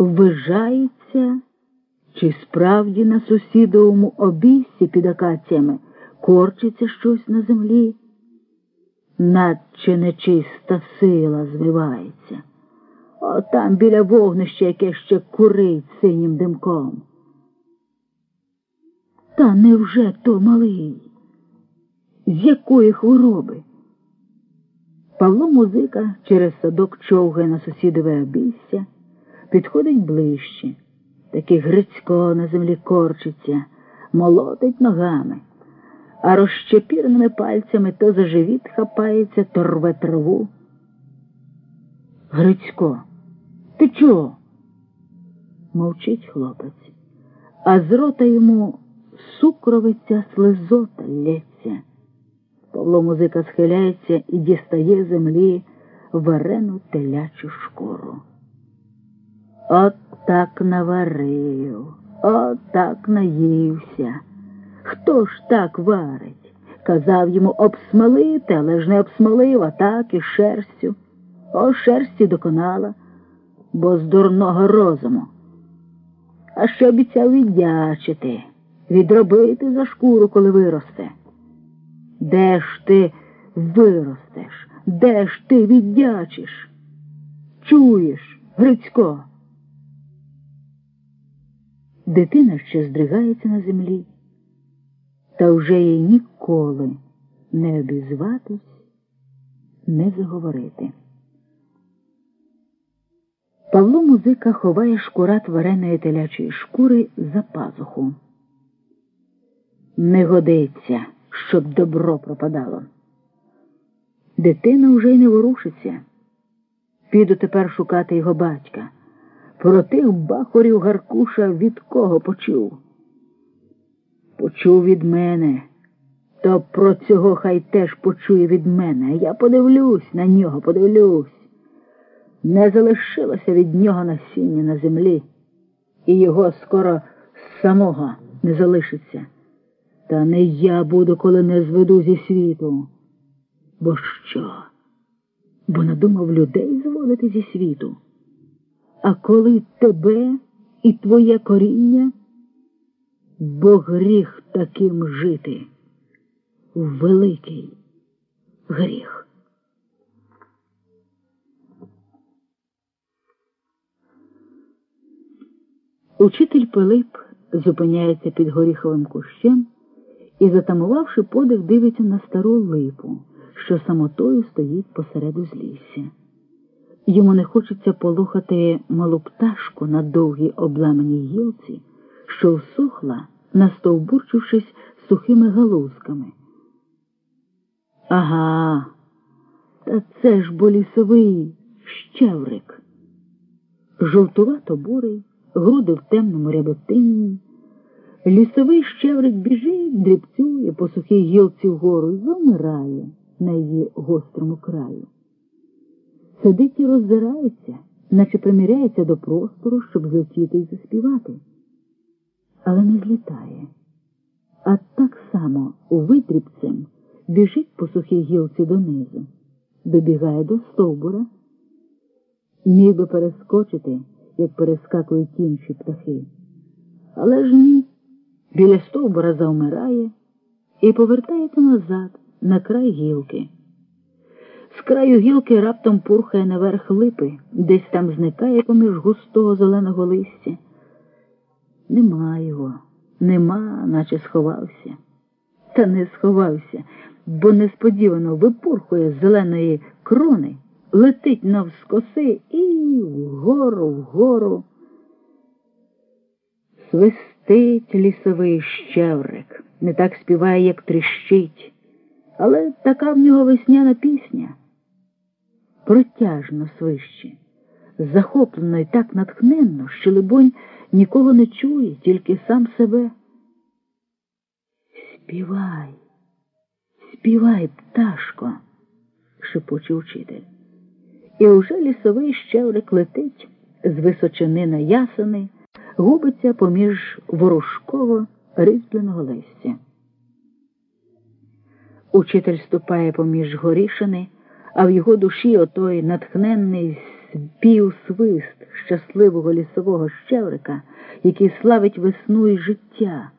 ввижається, чи справді на сусідовому обійсті під акаціями корчиться щось на землі, надче нечиста сила звивається. О, там біля вогнища яке ще курить синім димком. Та невже то малий? З якої хвороби? Павло музика через садок човгає на сусідове обійстя, підходить ближче, таки Грицько на землі корчиться, молотить ногами, а розщепірними пальцями то за живіт хапається, то рве траву. Грицько, ти чого? Мовчить хлопець, а з рота йому сукровиця слизота лється. Павло музика схиляється і дістає землі варену телячу шкуру. От так наварив, от так наївся. Хто ж так варить? Казав йому обсмолити, але ж не обсмолив, а так і шерстю. О шерсті доконала, бо з дурного розуму. А ще обіцяв віддячити, відробити за шкуру, коли виросте. Де ж ти виростеш? Де ж ти віддячиш? Чуєш, Грицько? Дитина ще здригається на землі, та вже їй ніколи не обізватись, не заговорити. Павло музика ховає шкурат вареної телячої шкури за пазуху. Не годиться щоб добро пропадало. Дитина вже й не ворушиться. Піду тепер шукати його батька. Про тих бахорів Гаркуша від кого почув? Почув від мене, то про цього хай теж почує від мене. Я подивлюсь на нього, подивлюсь. Не залишилося від нього насіння на землі, і його скоро самого не залишиться. Та не я буду, коли не зведу зі світу. Бо що? Бо надумав людей зводити зі світу. А коли тебе і твоє коріння, бо гріх таким жити. Великий гріх. Учитель Пилип зупиняється під горіховим кущем і, затамувавши подих, дивиться на стару липу, що самотою стоїть посеред узлісся. Йому не хочеться полохати малу пташку на довгій обламаній гілці, що всухла, настовбурчившись сухими галузками. Ага, та це ж бо лісовий щеврик. Жовтувато бурий, груди в темному ряботинні. Лісовий щеврик біжить, дрібцює по сухій гілці вгору і замирає на її гострому краю. Сидить і роздирається, наче приміряється до простору, щоб злетіти і заспівати. Але не злітає. А так само витрібцем біжить по сухій гілці донизу, добігає до стовбура, міг би перескочити, як перескакують інші птахи. Але ж ні біля стовбура завмирає і повертається назад, на край гілки. З краю гілки раптом пурхає наверх липи, десь там зникає поміж густого зеленого листя. Нема його, нема, наче сховався. Та не сховався, бо несподівано випурхує з зеленої крони, летить навскоси і вгору, вгору. Свистить лісовий щеврик, не так співає, як тріщить, але така в нього весняна пісня. Протяжно свище, захоплено і так натхненно, що, либонь, нікого не чує, тільки сам себе. Співай, співай, пташко, шепоче учитель. І уже лісовий щеврик летить з височини на ясени губиться поміж ворушково різьбленого листя. Учитель ступає поміж горішини, а в його душі отой натхненний спів свист щасливого лісового щеврика, який славить весну і життя.